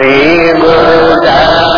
श्री गुरु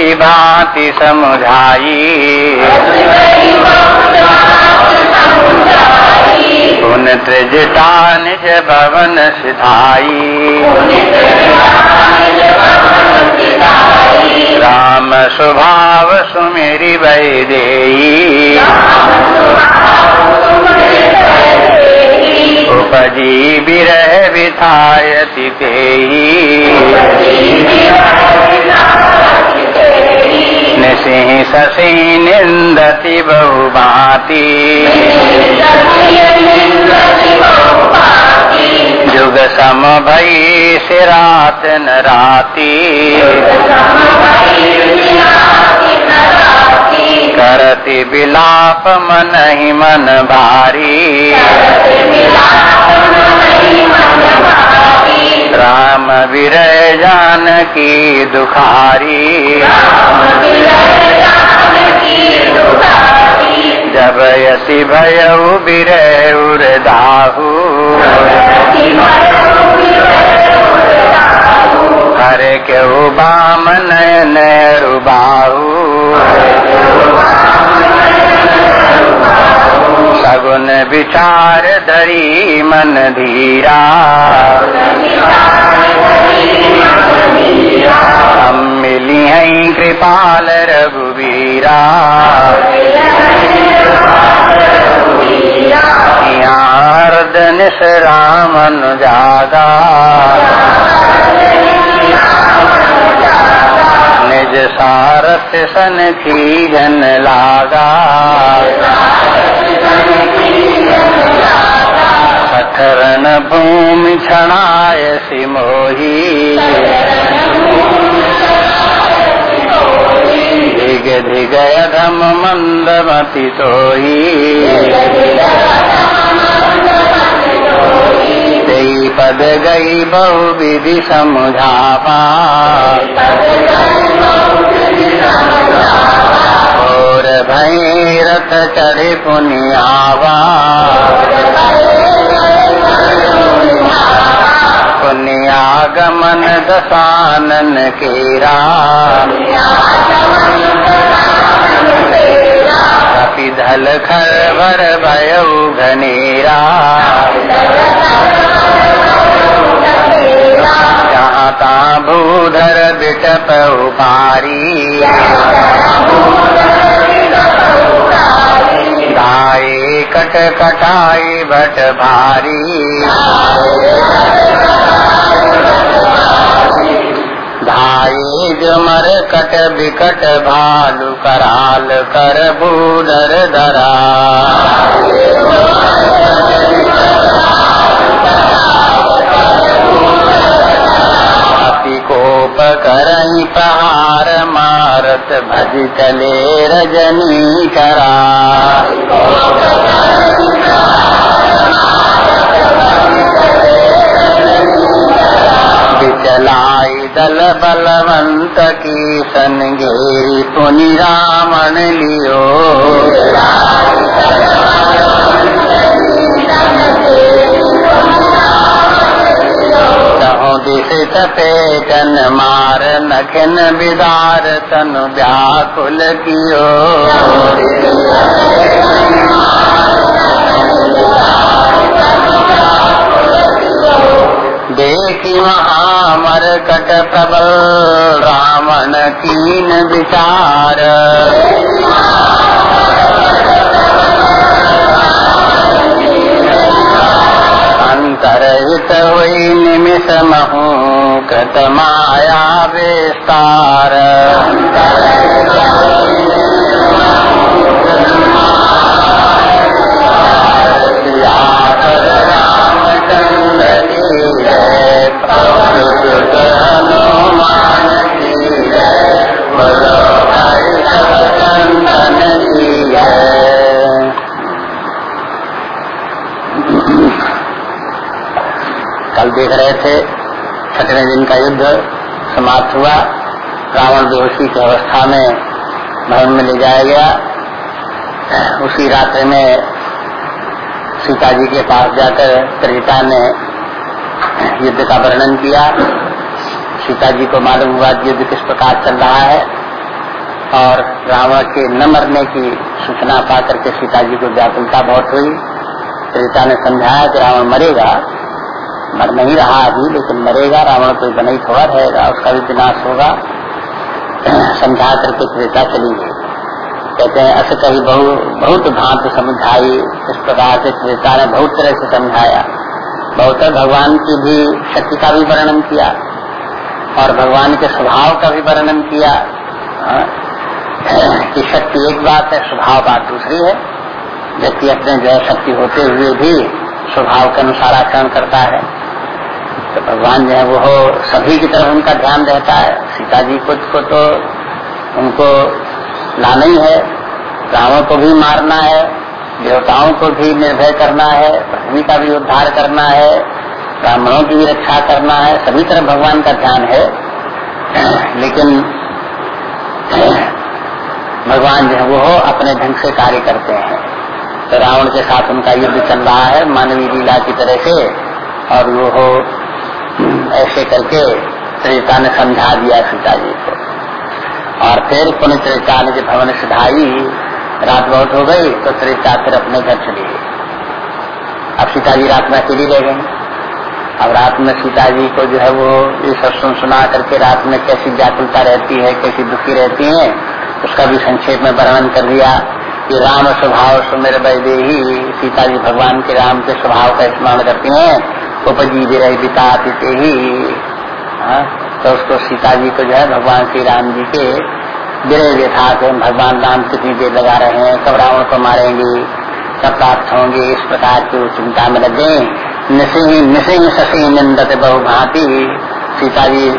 ही भांति समुझाई। पुन त्रिजटा निज भवन सिधाई। राम स्वभाव सुमेरी वैदेही। उपजी विरह विधायति निसिंह शशि निंदति बहुभाति। जुग सम भई सिरात न राती करति विलाप मन ही मन भारी राम विरय जानकी दुखारी। जब यति भयउ विरय उर्दाहू। हरे केहू बाम नयन रुबाहू सगुन विचार धरी मन धीरा। हम मिली हैं कृपाल रघुवीरा। यार्द निस रामन जागा। निज सारथ सन की जन लागा। पथरन भूमि क्षणाय सिमोही। धिग धिग धम मंदमति तोही। पद गई बहु विधि समुझावा और भैरत चढ़े पुनियावा। पुण्यागमन दसानन केरा। कपिधल खर भर भयऊ घनेरा। जहाँ ता भूधर बिटप उपारी। धाये कट कटाई भट भारी। धाये जमर कट बिकट, भालू कराल कर भूधर धरा कोप करई पहार मारत भज चले। रजनी करा विचलाई दल बलवंत की सनगेरी पुनि रामन दिश तपे कन मार नखन बिदार तनु व्याकुल कियो। देखी महामर कट प्रबल, रावण कीन विचार। अंतर हित हुई निमिष महू। कृत माया विस्तार कल देख रहे थे छठवें दिन का युद्ध समाप्त हुआ। रावण बेहोशी की अवस्था में भवन में ले जाया गया। उसी रात्रि में सीता जी के पास जाकर त्रिता ने युद्ध का वर्णन किया। सीता जी को मालूम हुआ युद्ध किस प्रकार चल रहा है और रावण के न मरने की सूचना पा करके सीता जी को व्याकुलता बहुत हुई। त्रिता ने समझाया कि रावण मरेगा मर नहीं रहा अभी लेकिन मरेगा रावण कोई बना ही थोड़ा रहेगा उसका भी विनाश होगा। समझा करके त्रेता चली गई कहते हैं ऐसे कहीं बहु बहुत भांत समझाई इस प्रकार से त्रेता ने बहुत तरह से समझाया। बहुत भगवान की भी शक्ति का भी वर्णन किया और भगवान के स्वभाव का भी वर्णन किया। हाँ, कि शक्ति एक बात है स्वभाव बात दूसरी है। व्यक्ति अपने जो शक्ति होते हुए भी स्वभाव के अनुसार आचरण करता है। तो भगवान जो है वो सभी की तरफ़ उनका ध्यान रहता है। सीता जी को, को तो उनको लाना ही है। रावण को भी मारना है देवताओं को भी निर्भय करना है पृथ्वी का भी उद्धार करना है ब्राह्मणों की भी रक्षा करना है सभी तरफ़ भगवान का ध्यान है। लेकिन भगवान जो है वो अपने ढंग से कार्य करते हैं। तो रावण के साथ उनका युद्ध चल रहा है मानवीय लीला की तरह से और वो ऐसे करके त्रिता ने समझा दिया सीता जी को। और फिर पुनः त्रिता ने जब भवन से ढाई रात बहुत हो गई तो त्रिता फिर अपने घर चली गई। अब सीता जी रात में अकेली रह गई। अब रात में सीता जी को जो है वो ये सब सुन सुना करके रात में कैसी व्याकुलता रहती है, कैसी दुखी रहती है, उसका भी संक्षेप में वर्णन कर दिया। कि राम स्वभाव सुमेर वैदे ही सीता जी भगवान के राम के स्वभाव का स्मरण करती हैं। उपजी विरह बिता ही हाँ, तो उसको सीता जी को जो है भगवान श्री राम जी के विरह व्यथा के भगवान राम कितनी देर लगा रहे हैं कब रावण को मारेंगे कब प्राप्त होंगे इस प्रकार की चिंता में लगे निसिंह निसिंह शशि निंदत बहुभांति सीता जी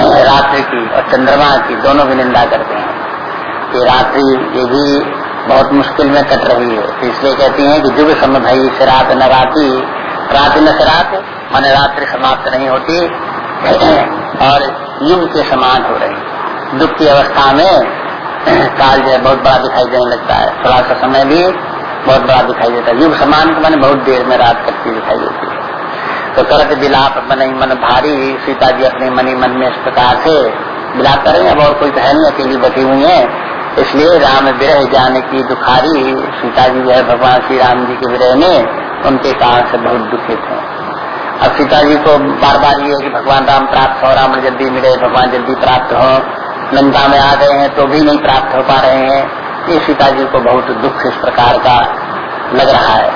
रात्रि की और चंद्रमा की दोनों की निंदा करते हैं। कि रात्रि ये भी बहुत मुश्किल में कट रही है। तो इसलिए कहती हैं कि जुग समय भई सिरात न राती रात न सिरात माने रात्रि समाप्त नहीं होती, और युग के समान हो रही। दुख की अवस्था में काल जो है बहुत बड़ा दिखाई देने लगता है। थोड़ा सा समय भी बहुत बड़ा दिखाई देता है। युग समान तो मैंने बहुत देर में रात करती दिखाई देती है। तो करत बिलाप मन मन भारी, सीता जी अपने मनी मन में इस प्रकार से बिलाप करें। अब और कोई तो है नहीं अकेली बैठी हुई है, इसलिए राम विरह जाने की दुखारी सीता जी जो है, भगवान श्री राम जी के विरह में उनके कारण से बहुत दुखित है। अब सीता जी को बार बार ये कि भगवान राम प्राप्त हो, राम जल्दी मिले, भगवान जल्दी प्राप्त हो लंका में आ गए हैं तो भी नहीं प्राप्त हो पा रहे हैं। ये सीता जी को बहुत दुख इस प्रकार का लग रहा है।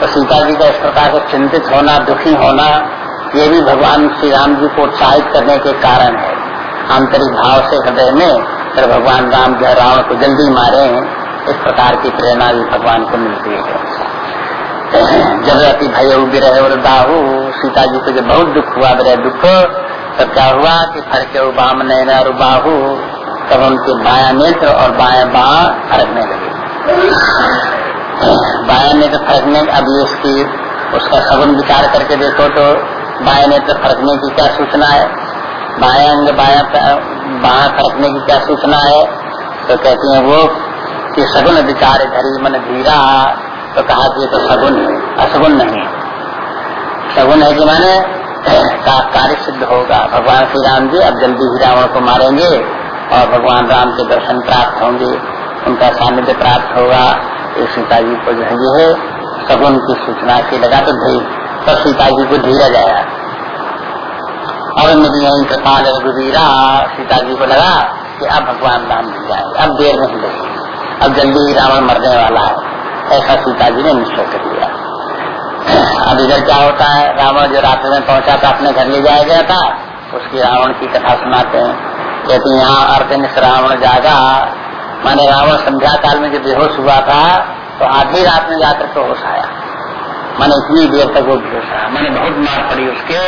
तो सीता जी का इस प्रकार से चिंतित होना, दुखी होना, ये भी भगवान श्री राम जी को उत्साहित करने के कारण है। आंतरिक भाव से हृदय में फिर भगवान राम जो रावण को जल्दी मारे हैं। इस प्रकार की प्रेरणा भी भगवान को मिलती है। जब अति भय विरह और बाहू सीता जी को जब बहुत दुख हुआ विरह दुख, तब क्या हुआ कि फरके बाम नैन और बाहू, तब उनके बाया नेत्र और बाया बाह फरकने लगे। बाया नेत्र फरकने अब ये उसकी, उसका सगुन विचार करके देखो तो बाया नेत्र फरकने की क्या सूचना है? बाया अंग बाया बाहर रखने की क्या सूचना है? तो कहती है वो कि सगुन विचार धरी मन धीरा तो कहा कि तो सगुन असगुन नहीं है। सगुन है कि माने का कार्य सिद्ध होगा। भगवान श्री राम जी अब जल्दी ही रावण को मारेंगे और भगवान राम के दर्शन प्राप्त होंगे। उनका सानिध्य प्राप्त होगा। ये सीता जी को जो है सगुन की सूचना से लगा तो तो सीता जी को धीरज आया और मेरी यही कृपाल रघुवीरा। सीता जी को लगा कि अब भगवान राम जी जाएँगे अब देर नहीं लगी अब जल्दी ही रावण मरने वाला है। ऐसा सीता जी ने निश्चय कर लिया। अब इधर क्या होता है? रावण जो रात्रि में पहुँचा था, अपने घर ले जाया गया था, उसकी रावण की कथा सुनाते हैं। कहते यहाँ अर्थ रावण जागा। माने रावण संध्या काल में जब बेहोश हुआ था तो आधी रात में जाकर के होश आया। मैंने इतनी देर तक वो बेहोश आया मैंने बहुत मार पड़ी उसके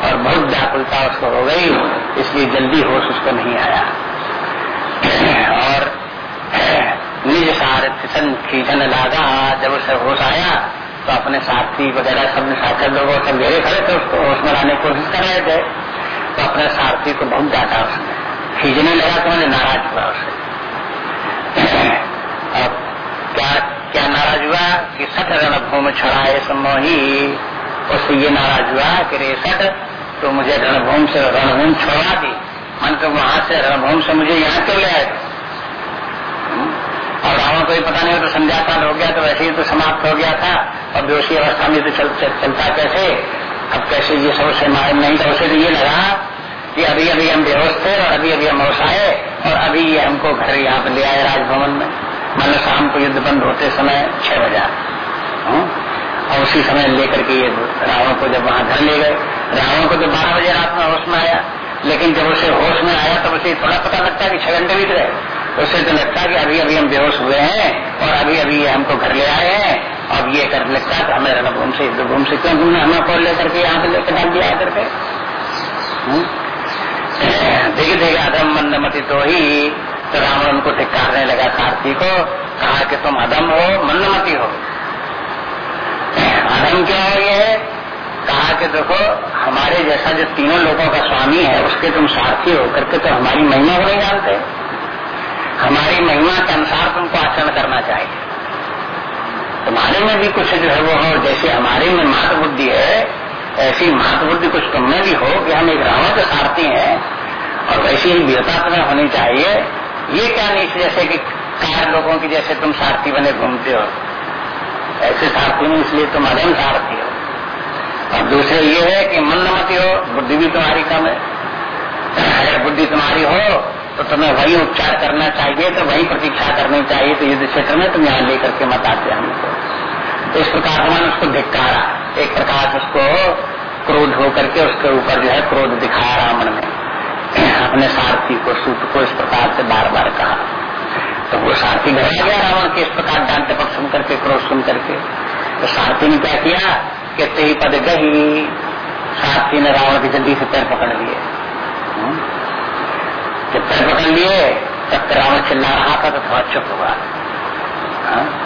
और बहुत व्याकुलता उसको हो गई, इसलिए जल्दी होश उसको नहीं आया। और निज सार खींचन लागा जब उसे होश आया तो अपने साथी वगैरह सब साथी लोगों सब घेरे खड़े थे, उसको होश में लाने की कोशिश कर रहे थे। तो अपने सारथी को बहुत डांटा उसने खींचने लगा तो मैंने नाराज़ हुआ उसे। अब क्या क्या नाराज़ हुआ कि सठ रणभूमि छड़ाए समोही उससे ये नाराज़ हुआ कि रे सठ तो मुझे रणभूमि से रणभूमि छोड़ा दी। मन तो वहाँ से रणभूमि से मुझे यहाँ क्यों ले आए? और रावण को पता नहीं हो तो संध्या काल हो गया तो वैसे ही तो समाप्त हो गया था। और बेहोशी अवस्था में तो चल, चल, चलता कैसे? अब कैसे ये सबसे नहीं तो उसे तो ये लगा कि अभी अभी हम बेहोश थे और अभी अभी हम होश आए और अभी ये हमको घर यहाँ पे ले आए राजभवन में। मतलब शाम को युद्ध बंद होते समय छह बजे हाँ? और उसी समय लेकर के ये रावण को जब वहाँ घर ले गए। रावण को तो बारह बजे रात में होश में आया। लेकिन जब उसे होश में आया तब उसे थोड़ा पता लगता है कि छह घंटे बीत गए। तो उसे तो लगता कि अभी अभी हम बेहोश हुए हैं और अभी अभी ये हमको घर ले आए हैं। अब ये कर लगता है हमें रणभूम से युद्धभूम से क्यों तुमने हमें कॉल लेकर के यहाँ पे लेकर डाल दिया करके देखिए देखिए, अधम मंदमती तो ही तो रावण उनको धिकारने लगा सारथी को। कहा कि तुम अधम हो मंदमती हो। अधम क्या हो ये? कहा कि देखो, हमारे जैसा जो तीनों लोगों का स्वामी है, उसके तुम सारथी हो करके तो हमारी महिमा को नहीं जानते। हमारी महिमा के अनुसार तुमको आचरण करना चाहिए। तुम्हारे में भी कुछ जो है वो हो, जैसे हमारे में मात बुद्धि है, ऐसी मात बुद्धि कुछ तुमने भी हो कि हम एक रावण के सारथी हैं और वैसी ही वीरता तुम्हें होनी चाहिए। ये क्या नहीं जैसे कि कार लोगों की जैसे तुम सारथी बने घूमते हो। ऐसे सारथी नहीं इसलिए तुम अधम सारथी हो। और दूसरे ये है कि मंदमती हो, बुद्धि भी तुम्हारी कम है। अगर बुद्धि तुम्हारी हो तो तुम्हें वही उपचार करना चाहिए तो वही प्रतीक्षा करनी चाहिए तो युद्ध क्षेत्र में तुम यहाँ लेकर के मत आते हमको। तो इस प्रकार उन्होंने उसको धिक्कारा, एक प्रकार उसको क्रोध होकर के उसके ऊपर जो है क्रोध दिखाया रावण ने। अपने सारथी को, सूत को इस प्रकार से बार बार कहा। तो वो सारथी घर गया रावण के इस प्रकार डांटे पक सुन करके, क्रोध सुन करके। तो सारथी ने क्या किया कि ते पद गही, सारथी ने रावण की जल्दी से पैर पकड़ लिए। हम्म? जब पकड़ लिए तब रावण चिल्ला रहा था तो थोड़ा चुप हुआ। हाँ?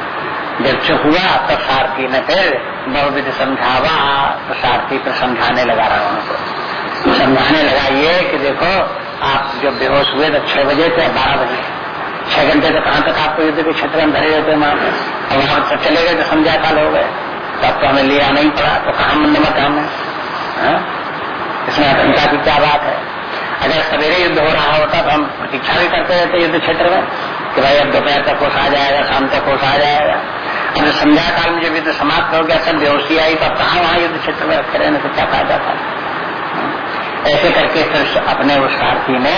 जब चुप हुआ, तब सारथी ने फिर बहुविध समझावा तो सारथी पर समझाने लगा रावण को। समझाने लगा ये कि देखो, आप जब बेहोश हुए तो छह बजे थे बारह बजे। छह घंटे तो कहाँ तक आपको युद्ध के क्षेत्र में धरे रहते वहाँ? और वहाँ तक चले गए तो समझा काल हो गए तब तो हमें लिया नहीं पड़ा। तो कहा मन मत हमें हाँ? इसमें आतंका की क्या बात है? अगर सवेरे युद्ध हो रहा होता तो हम प्रतीक्षा भी करते रहते युद्ध क्षेत्र में कि भाई अब दोपहर तक होश आ जाएगा, शाम तक होश आ जाएगा। अब संध्या काल में जब युद्ध समाप्त हो गया, सब बेहोशी आई तो कहाँ वहाँ युद्ध क्षेत्र में रखे रहने से क्या फ़ायदा था? ऐसे करके फिर अपने उस सारथी ने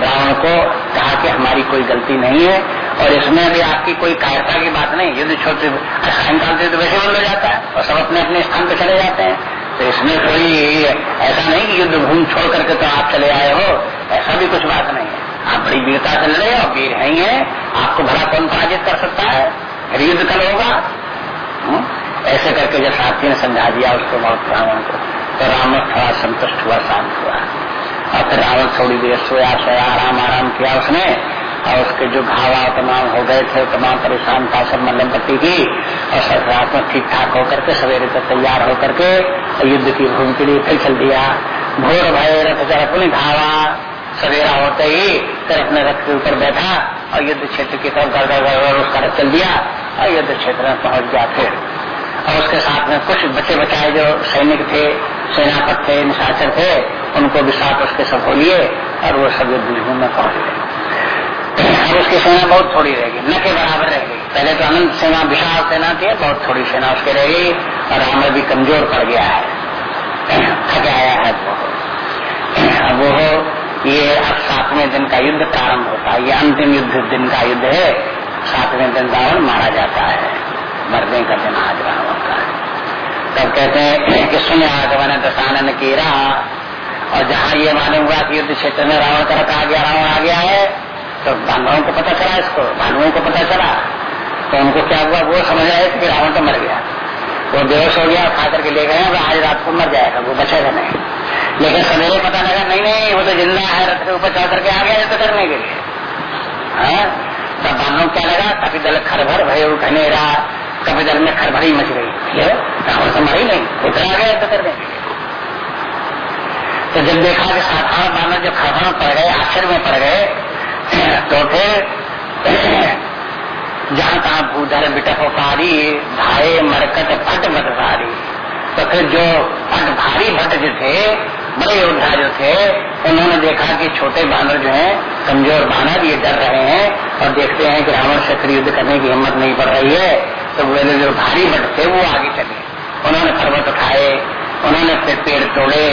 रावण को कहा कि हमारी कोई गलती नहीं है और इसमें भी आपकी कोई कायरता की बात नहीं। युद्ध छोटे सायंकाल से तो वैसे बंद हो जाता है और सब अपने अपने स्थान पर चले जाते हैं। तो इसमें कोई ऐसा नहीं कि युद्ध भूमि छोड़ करके तो आप चले आए हो, ऐसा भी कुछ बात नहीं है। आप बड़ी वीरता से लड़े और वीर है ही है, आपको भला कौन पराजित कर सकता है? फिर युद्ध कल होगा। हम्म? ऐसे करके जब साथी ने समझा दिया उसको बहुत रावण को तो रावण थोड़ा संतुष्ट हुआ, शांत हुआ। और फिर रावण थोड़ी देर सोया सोया आराम आराम किया उसने। और उसके जो घावा तमाम हो गए थे, तमाम परेशान था सब मल्लम पट्टी की और सब रात में ठीक ठाक होकर के सवेरे तक तैयार होकर के युद्ध की भूमि के लिए फिर चल दिया। भोर भय रथ अपने घावा सवेरा होते ही फिर अपने रथ के ऊपर बैठा और युद्ध क्षेत्र की तरफ़ गड़ उसका रथ चल दिया और युद्ध क्षेत्र में पहुँच गया फिर। और उसके साथ में कुछ बच्चे बचाए जो सैनिक थे, सेनापत थे, निशाचर थे, उनको भी साथ उसके सब लिए और वो सब युद्ध में पहुँच गए। अब उसकी सेना बहुत थोड़ी रहेगी। न के बराबर रह गई पहले तो अनंत सेना, विशाल सेना थी बहुत थोड़ी सेना उसके रह गई और रावण भी कमज़ोर पड़ गया है। थक आया है वो अब वो ये अब सातवें दिन का युद्ध प्रारंभ होता है। ये अंतिम युद्ध दिन का युद्ध है। सातवें दिन रावण मारा जाता है। मरने का दिन आज रावण का है। तब कहते हैं कि सुन आगमन दशानन की रहा और जहाँ ये मालूम हुआ कि युद्ध क्षेत्र में रावण तरफ़ आ गया, रावण आ गया है। तो बांधवों को पता चला इसको भानुओं को पता चला। तो उनको क्या हुआ, वो समझ थे कि रावण तो मर गया। वो बेहोश हो गया खा करके ले गए आज रात को मर जाएगा, वो बचेगा नहीं। लेकिन सवेरे पता लगा, नहीं नहीं, वो तो ज़िंदा है, रथ के ऊपर चढ़ करके आ गया युद्ध करने के लिए। हाँ? तब बांधवों क्या लगा कभी दल खरभर भय घनेरा कभी दल में खरभरी मच गई। रावण तो मर ही नहीं उतर आ गया युद्ध करने तो जब देखा कि साधारण बानर जो खरभर पड़ गए, आश्चर्य में पड़ गए तो फिर, जहाँ तहाँ भूधर बिटफकारी धाये मरकट भट बटसारी तो फिर जो भट भारी भट जो थे, बड़े योद्धा जो थे, उन्होंने देखा कि छोटे बानर जो हैं, कमज़ोर बानर ये डर रहे हैं और देखते हैं कि रावण से युद्ध करने की हिम्मत नहीं पड़ रही है तो वे जो भारी भट थे, वो आगे चले। उन्होंने पर्वत उठाए, उन्होंने फिर पेड़ तोड़े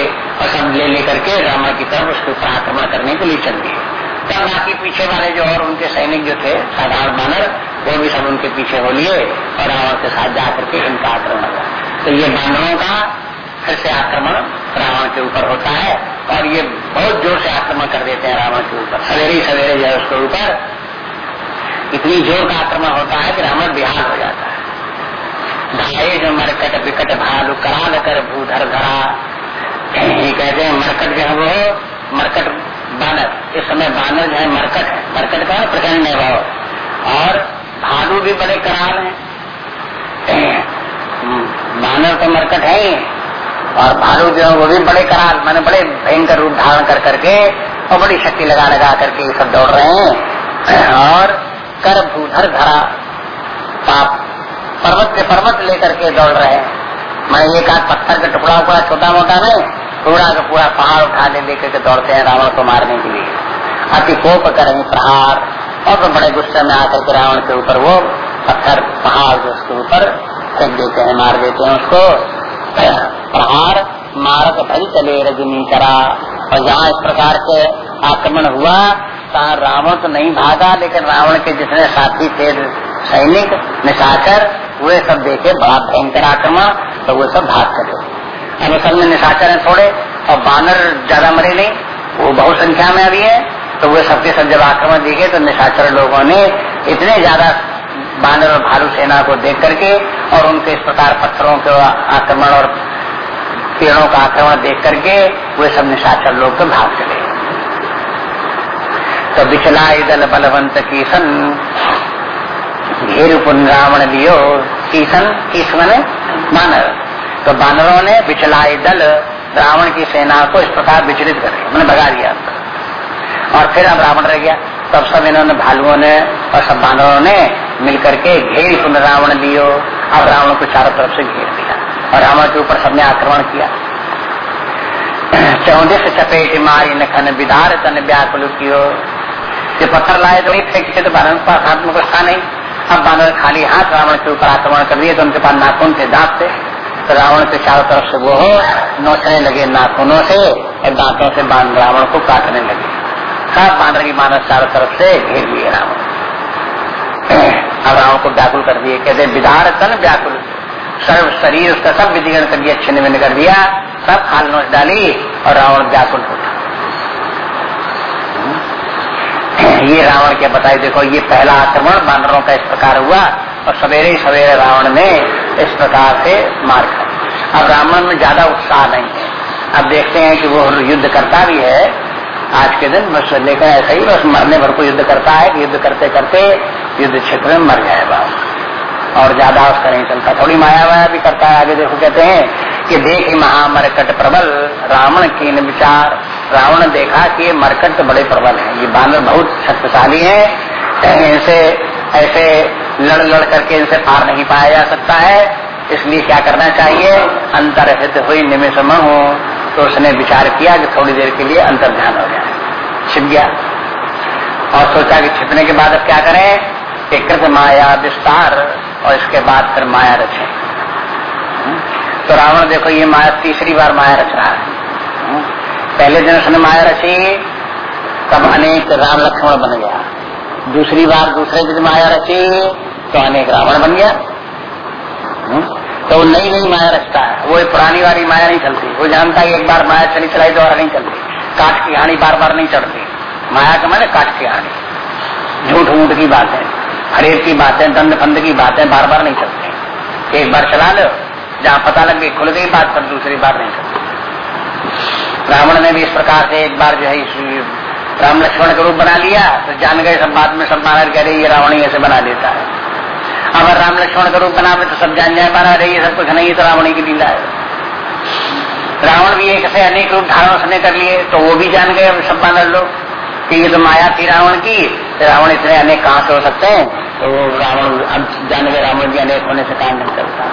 और सब ले लेकर के रावण की तरफ़ उसके ऊपर आक्रमण करने के लिए चल दिए। तब बाकी पीछे वाले जो और उनके सैनिक जो थे साधारण बानर, वो भी सब उनके पीछे हो लिए और रावण के साथ जाकर के इनका आक्रमण हुआ। तो ये बानरों का फिर से आक्रमण रावण के ऊपर होता है और ये बहुत ज़ोर से आक्रमण कर देते हैं रावण के ऊपर। सवेरे सवेरे जो है उसके ऊपर इतनी ज़ोर का आक्रमण होता है कि रावण बिहार हो जाता है। ढाए जो मरकट विकट भालू कराल कर भूधर धरा कहते हैं मरकट जो है वो मरकट बानर। इस समय बानर जो है मरकट है। मरकट का प्रचंड भाव और भालू भी बड़े कराल हैं। बानर तो मरकट है ही। और भालू जो है वो भी बड़े कराल, मैंने बड़े भयंकर रूप धारण कर करके और बड़ी शक्ति लगा लगा करके ये सब दौड़ रहे हैं। और कर भूधर धरा पाप पर्वत के पर्वत लेकर के दौड़ रहे हैं। मैं एक आध पत्थर का टुकड़ा उकड़ा छोटा मोटा नहीं। पूरा का पूरा पहाड़ उठा ले लेकर के दौड़ते हैं रावण को मारने के लिए। अति कोप करें प्रहार, और तो बड़े गुस्से में आकर के रावण के ऊपर वो पत्थर पहाड़ जो उसके ऊपर फेंक देते हैं, मार देते हैं उसको। प्रहार मारक भरी चले, रजनी करा। और जहाँ इस प्रकार के आक्रमण हुआ कहा रावण तो नहीं भागा, लेकिन रावण के जितने साथी थे, सैनिक, निशाचर, वे सब देखे, बड़ा भयंकर आक्रमण तो वो सब भाग चले। अब असल में निशाचर है थोड़े, और बानर ज़्यादा मरे नहीं, वो बहुत संख्या में अभी है तो वे सबके सब जब आक्रमण दिखे तो निशाचर लोगों ने इतने ज़्यादा बानर और भालू सेना को देख करके, और उनके इस प्रकार पत्थरों के आक्रमण और पेड़ों का आक्रमण देख करके, वे सब निशाचर लोग तो भाग चले। तो बिचला दल बलवंत कीसन घेर पुन रावण लियो, कीसन, किस मने बानर। तो बानरों ने बिचलाई दल रावण की सेना को इस प्रकार विचलित कर दिया मैंने भगा दिया। और फिर अब रावण रह गया। तब सब इन्होंने भालुओं ने और सब बानरों ने मिलकर के घेर पुनः रावण लियो अब रावण को चारों तरफ़ से घेर दिया और रावण के ऊपर सबने आक्रमण किया। चौदह से चपेट मारी नखन विदार तन व्याकुल जो पत्थर लाए तो फेंक तो बानर पास हाथ में कुछ था नहीं। अब बानर खाली हाथ रावण के ऊपर आक्रमण कर दिए तो उनके पास नाखून थे, दांत थे। तो रावण के चारों तरफ़ से वो नोचने लगे नाखूनों से, और दांतों से रावण को काटने लगे। सब बानर की मानस चारों तरफ़ से घेर लिए रावण। अब रावण को व्याकुल कर दिए। कहते विदार तन व्याकुल। सर्व शरीर उसका सब विधिगण कर दिया, छिन्न भिन्न कर दिया, सब खाल नोच डाली, और रावण व्याकुल होता ये रावण क्या बताए? देखो, ये पहला आक्रमण बानरों का इस प्रकार हुआ, और सवेरे ही सवेरे रावण ने इस प्रकार से मार अब रावण में ज़्यादा उत्साह नहीं है। अब देखते हैं कि वो युद्ध करता भी है। आज के दिन बस लेकर ऐसा ही बस मरने भर को युद्ध करता है कि युद्ध करते करते युद्ध क्षेत्र में मर जाएगा और ज़्यादा उसका नहीं चलता। थोड़ी माया वाया भी करता है। आगे देखो कहते हैं कि देख महामरकट प्रबल, रावण की विचार। रावण देखा कि ये मरकट तो बड़े प्रबल है। ये बानर बहुत शक्तिशाली है। इनसे ऐसे लड़ लड़ करके इनसे पार नहीं पाया जा सकता है। इसलिए क्या करना चाहिए? अंतर हित हुई निमिष हो। तो उसने विचार किया कि थोड़ी देर के लिए अंतर ध्यान हो जाए। छिप गया। और सोचा कि छिपने के बाद अब क्या करें? कि कृत माया विस्तार और इसके बाद फिर माया रचे तो रावण देखो, ये माया तीसरी बार माया रच रहा है। पहले दिन उसने माया रची, तब अनेक राम लक्ष्मण बन गया। दूसरी बार दूसरे दिन माया रची तो अनेक रावण बन गया। तो वो नई नई माया रचता है। वो पुरानी वाली माया नहीं चलती। वो जानता है एक बार माया चली चलाई, दोबारा नहीं चलती। काट की हानि बार बार नहीं चढ़ती। माया का मैंने काट की हानि। झूठ मूठ की बातें, हरेक की बातें दंड फंद की बातें बार बार नहीं चलती। एक बार चला लो, जहाँ पता लग गई, खुल गई बात पर दूसरी बार नहीं चलती। रावण ने भी इस प्रकार से एक बार जो है राम लक्ष्मण का रूप बना लिया। तो जान गए सब बात में, सब माना कह रहे, ये रावण ऐसे बना देता है। अगर राम लक्ष्मण का रूप बनावे तो सब जान जाए माना रही सब कुछ नहीं तो रावण की लीला है। रावण भी एक से अनेक रूप धारण उसने कर लिए तो वो भी जान गए सब बानर लोग, कि ये तो माया थी रावण की तो रावण इतने अनेक कहाँ से हो सकते हैं? तो रावण अब जान गए, रावण भी अनेक होने से काम नहीं करता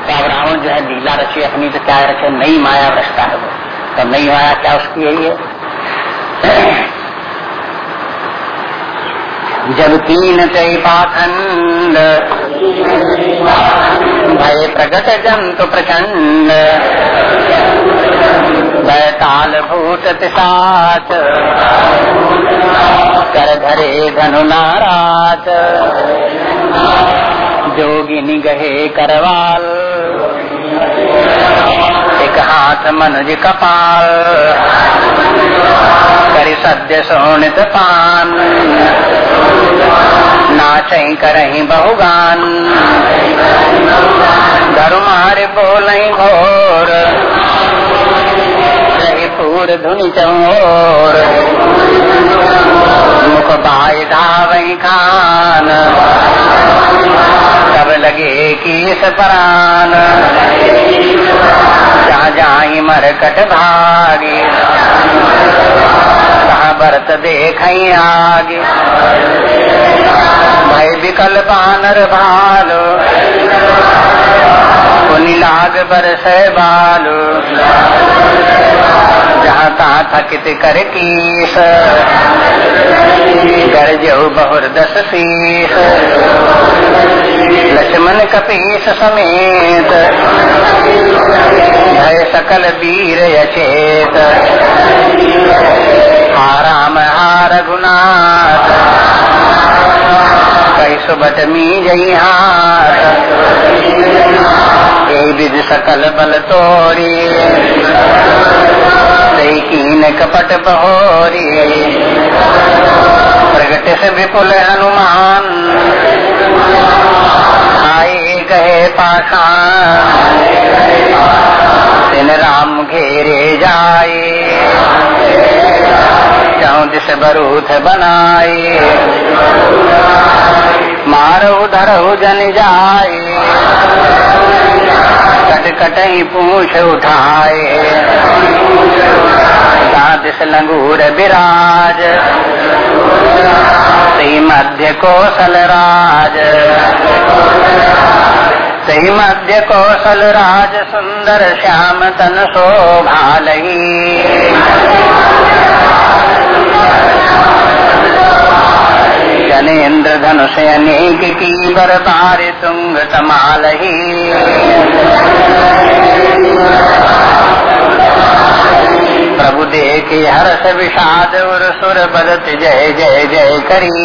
तो अब रावण जो है लीला रचे अपनी तो क्या रखे नई माया रचता है वो। तो नई माया क्या उसकी यही है? जब तीन तय पाखंड भय प्रगट जंतु प्रचंड बैताल भूत पिशाच कर धरे धनु नाराज़ जोगिनी गहे करवाल। एक हाथ मनुज कपाल। करी सद्य सोनित पान। नाच करही बहुगान। धरुमार बोल घोर। रही पूर धुनि चोर। मुख बाय धावई खान तब लगे कीस परान। जा जाई मरकट भागे कहा बरत देख आगे। भय विकल बानर भालो पुनि लाग बरस बालो। जहाँ तहाँ थकित कर कीस। गरजो बहुर दस शीस। लक्ष्मण कपीस समेत। भय सकल वीर यचेत। हाराम हार गुनाथ कई सुबट मी जई हाथ विध सकल बल तोरी। कीन कपट बहोरी। प्रगट से विपुल हनुमान। आए गए पाषाण। दिन राम घेरे जाए। जाऊँ दिस बरूथ बनाए मारो धरहु जन जाए कट पूछ उठाए दिस लंगूर विराज मध्य कौशल राज। सही मध्य कौशल राज सुंदर श्याम तन शोभालही जनेन्द्र धनुष अनेक की बरबार तुंग तमालही प्रभु देख हर्ष विषाद और सुर बदत जय जय जय करी।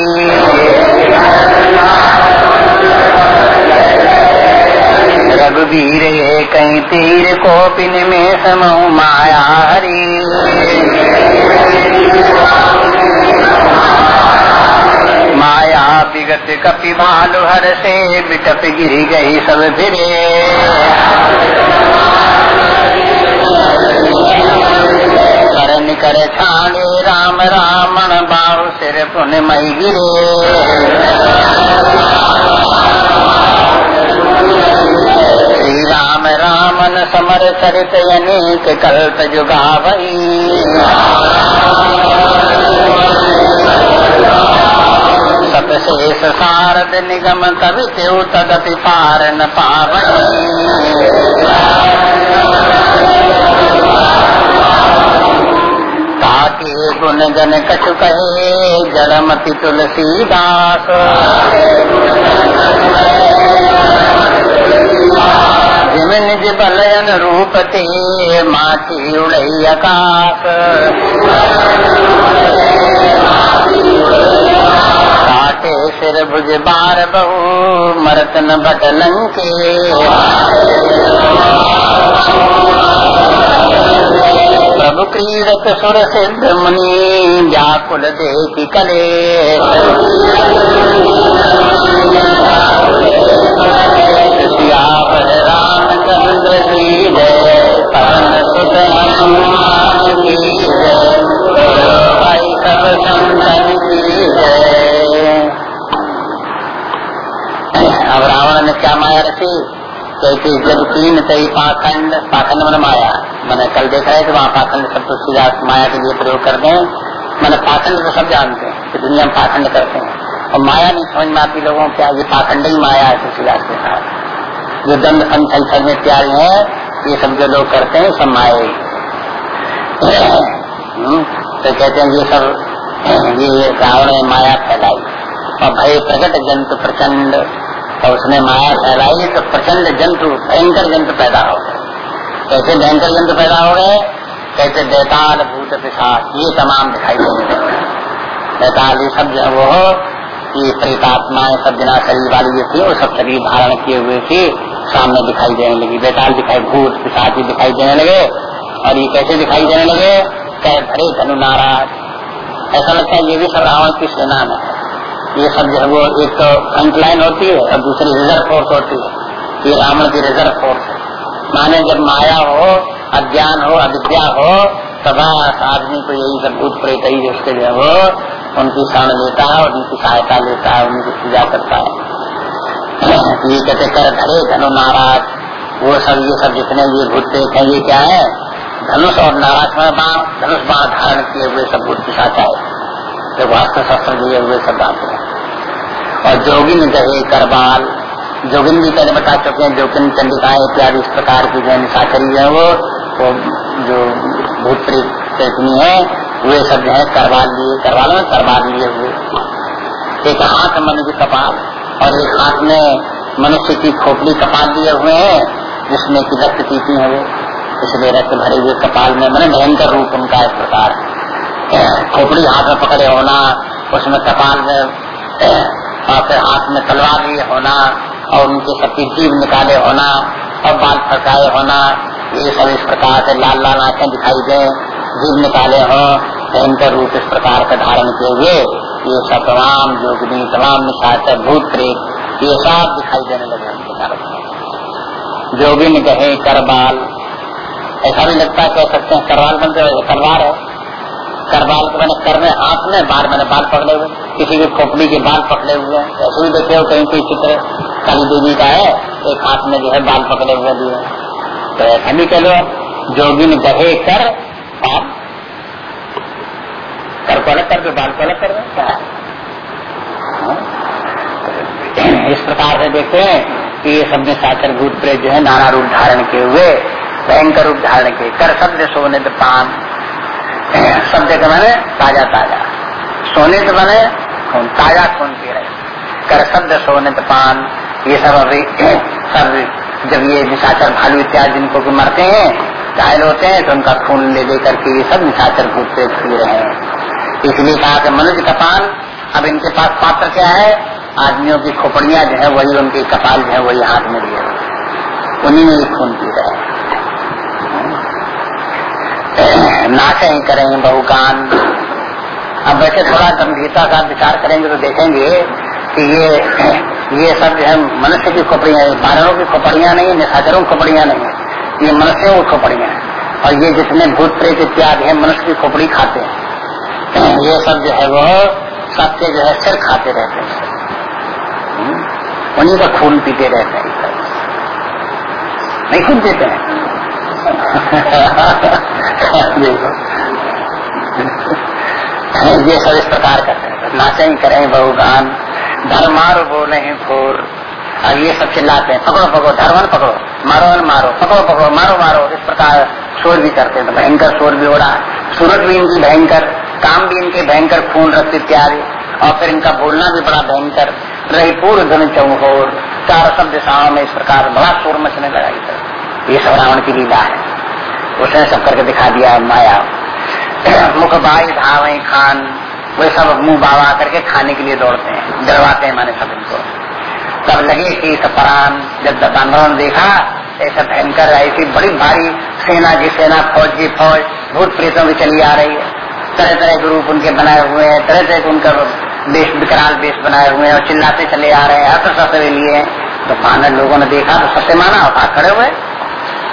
रघुवीर कहीं तीर को पिन में समूह माया हरी। माया विगत कपि भालु हर से बिटप गिरी गई सब फिरे करन कर छाणे राम रामण बाहु सिर पुन मई गिरे। राम, रामन समर चरित अनेक कल्प जुगावई। सतशेष सारद निगम कवि तेउ तदपि पार न ताके गुण जन कछु कहे जड़मति तुलसीदास। जिमिन विपलयन रूपते माथि उड़ई आकाश काटे सिर भुज बार बहु मरतन बटलन प्रभु क्रीडत सुर सिद्ध मुनि व्याकुल देती कले। सिया अब रावण ने क्या माया रखी कहते जब तीन तई पाखंड पाखंड मन माया मैंने कल देखा है कि वहाँ पाखंड सब तो सीधा माया के लिए प्रयोग करते हैं मैंने पाखंड तो सब जानते हैं कि दुनिया में पाखंड करते हैं और माया नहीं समझ में आती लोगों क्या ये पाखंड ही माया है तुलसीदास के साथ। जो दंड संचल छल में त्याग है ये सब जो लोग करते हैं सब माया हम्म, तो कहते हैं ये सब ये रावण ने माया फैलाई। और भय प्रकट जंतु प्रचंड और उसने माया फैलाई तो प्रचंड जंतु भयंकर जंतु पैदा हो गए। कैसे भयंकर जंतु पैदा हो गए? कैसे दैताल भूत पिशाच ये तमाम दिखाई देने लगे दैताल ये सब जो वो ये प्रेतात्माएँ सब बिना शरीर वाली जो थी वो सब शरीर धारण किए हुए थी। सामने दिखाई देने लगी, बेताल दिखाई भूत पिशाच दिखाई देने लगे, और ये कैसे दिखाई देने लगे? कह भरे धनु नाराज़। ऐसा लगता है ये भी सब रावण की सेना में ये सब जो है वो एक तो फ्रंट लाइन होती है और दूसरी रिज़र्व फोर्स होती है। ये रावण की रिज़र्व फोर्स है। माने जब माया हो, अज्ञान हो, अविद्या हो, तब आदमी को यही सब भूत प्रेत ही जिसके जो है वो उनकी शरण लेता है और उनकी सहायता लेता है, उनकी पूजा करता है। ये कहते कर धरे धनु नाराज़ वो सब, ये सब जितने ये भूत प्रेत है ये क्या है? धनुष और नाराज़ में बाण, धनुष बाण धारण किए हुए सब भूत पिशाचा है जो वास्त्र शस्त्र दिए हुए सब आते हैं। और जोगिन गहे करबाल, जोगिन भी पहले बता चुके हैं, जोगिन चंडिकाएँ इत्यादि इस प्रकार की जो निशाचरी है वो वो जो भूत प्रेतनी है, वे सब जो है करवाल लिए करवाल में करवाल लिए हुए। एक हाथ मनुष्य कपाल और एक हाथ में मनुष्य की खोपड़ी कपाल लिए हुए हैं, जिसमें की रक्त पीती है वो। इसलिए रक्त भरे हुए कपाल में मैंने भयंकर रूप उनका इस प्रकार खोपड़ी हाथ में पकड़े होना, उसमें कपाल में और फिर हाथ में तलवार लिए होना, और उनके सबकी जीव निकाले होना, और बाल फसाए होना, ये सब इस प्रकार से लाल लाल आँखें दिखाई दे जीव निकाले हो, भयंकर रूप इस प्रकार का धारण किए हुए। ये सब तमाम योगनी तमाम निशाचर भूत प्रेत ये सब दिखाई देने लगे उनके कारण जोगिन कहे, करबाल। ऐसा भी लगता कह सकते हैं करवाल बनते तलवार है। करबाल को मैंने कर में हाथ में, बाल मैंने बाल पकड़े हुए। किसी की खोपड़ी के बाल पकड़े हुए हैं। ऐसे भी देखे हो कहीं कोई चित्र काली देवी का है, एक हाथ में जो है बाल पकड़े हुए भी है। तो ऐसा भी कह लो जोगिन गहे कर, बाल कर को अलग करके बाल को अलग कर क्या? इस प्रकार से देखते हैं कि ये सब साचर भूत प्रेत जो है, नाना रूप धारण किए हुए, भयंकर रूप धारण किए। कर शब्द सोने तो पान। शब्द के मैंने ताज़ा ताज़ा। सोने तो मैंने खून ताज़ा खून पी रहे। कर शब्द सोने तो पान। ये सब अभी सब जब ये निशाचर भालू इत्यादि जिनको भी मरते हैं, घायल होते हैं तो उनका खून ले दे करके ये सब निशाचर भूत प्रेत पी रहे हैं। इसलिए कहा कि मनुष्य कपाल, अब इनके पास पात्र क्या है? आदमियों की खोपड़िया जो है, वही उनके कपाल जो है, वही हाथ में लिए उन्हीं में खून पी रहे हैं। नाचे ही करेंगे, बहुकान। अब वैसे थोड़ा गंभीरता का विचार करेंगे तो देखेंगे कि ये ये सब जो है, मनुष्य की खोपड़ियाँ बानरों की खोपड़ियाँ नहीं निशाचरों की खोपड़ियाँ नहीं ये मनुष्यों की खोपड़ियाँ हैं। और ये जितने भूत प्रेत इत्यादि है, मनुष्य की खोपड़ी खाते हैं। ये सब जो है वो सबके जो है, सिर खाते रहते हैं। हम्म। उन्हीं का खून पीते रहते हैं। नहीं खून पीते हैं? ये सब इस प्रकार करते हैं। नाचे ही करें बहुगान धर्मार बोले घोर अब ये सब चिल्लाते हैं, पकड़ो पकड़ो, धर्मन पकड़ो, मारो मारो, पकड़ो पकड़ो, मारो मारो, इस प्रकार शोर भी करते हैं। तो भयंकर शोर भी हो रहा है। सूरत भी इनकी भयंकर काम भी इनके भयंकर खून रक्त इत्यादि। और फिर इनका बोलना भी बड़ा भयंकर। रही पूर्व धन चौहोर, चार सब दिशाओं में इस प्रकार बड़ा शोर मचने लगा ये सब रावण की लीला है। उसने सब करके दिखा दिया माया। मुख बाई धावे खान, वे सब मुँह बाबा करके खाने के लिए दौड़ते हैं डरवाते हैं माने सब इनको। तब लगे कि सपरान जब बांधवों ने देखा, ऐसा भयंकर, ऐसी बड़ी भारी सेना की सेना फौज की फौज, भूत प्रेतों की चली आ रही है। तरह तरह के रूप उनके बनाए हुए हैं तरह तरह के उनका बेश विकराल बेश बनाए हुए हैं और चिल्लाते चले आ रहे हैं अस्त्र शस्त्र लिए तो बानर लोगों ने देखा तो सस्ते माना, और भाग खड़े हुए।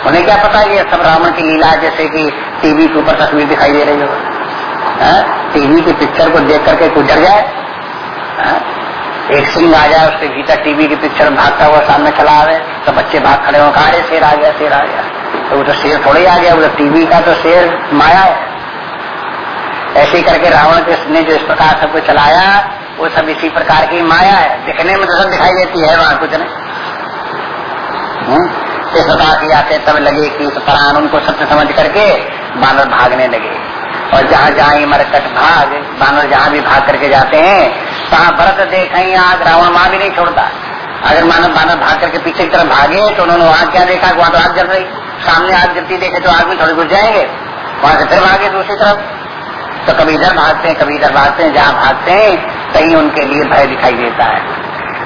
उन्हें क्या पता ये सब रावण की लीला, जैसे कि टीवी के ऊपर तस्वीर दिखाई दे रही हो। टीवी की पिक्चर को देख करके कोई डर जाए? हा? एक सिंह आ जाए, उसके भीतर टीवी की पिक्चर भागता हुआ सामने चला आवे तो बच्चे भाग खड़े हो, कहा शेर आ गया, शेर आ गया। तो वो तो शेर थोड़े आ गया, वो तो टीवी का तो शेर माया है। ऐसे करके रावण ने जो इस प्रकार सबको चलाया, वो सब इसी प्रकार की माया है। दिखने में तो सब दिखाई देती है वहाँ कुछ नहीं। हम्म? इस प्रकार की आते तब लगे कि उनको सत्य समझ करके बानर भागने लगे। और जहाँ जहाँ मर कट भाग, बानर जहाँ भी भाग करके जाते हैं, वहाँ भरत देखें, आग रावण वहाँ भी नहीं छोड़ता। अगर मानव बानर भाग करके पीछे की तरफ़ भागे तो उन्होंने वहाँ क्या देखा? वहाँ तो आग जल रही। सामने आग जलती देखे तो आग में थोड़ी घुस जाएँगे। वहाँ से फिर भागे दूसरी तरफ़। तो कभी इधर भागते हैं, कभी इधर भागते हैं, जहाँ भागते हैं, कहीं उनके लिए भय दिखाई देता है।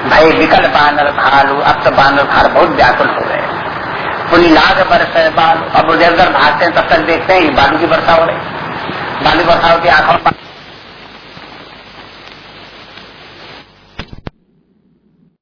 भय विकल बानर भालू, अब तो बानर भार बहुत व्याकुल हो गए। पुनी लाग बरस बालू, अब उधर उधर भागते हैं, तब तक देखते हैं बालू की वर्षा हो रही। बालू वर्षा होती आँखों पर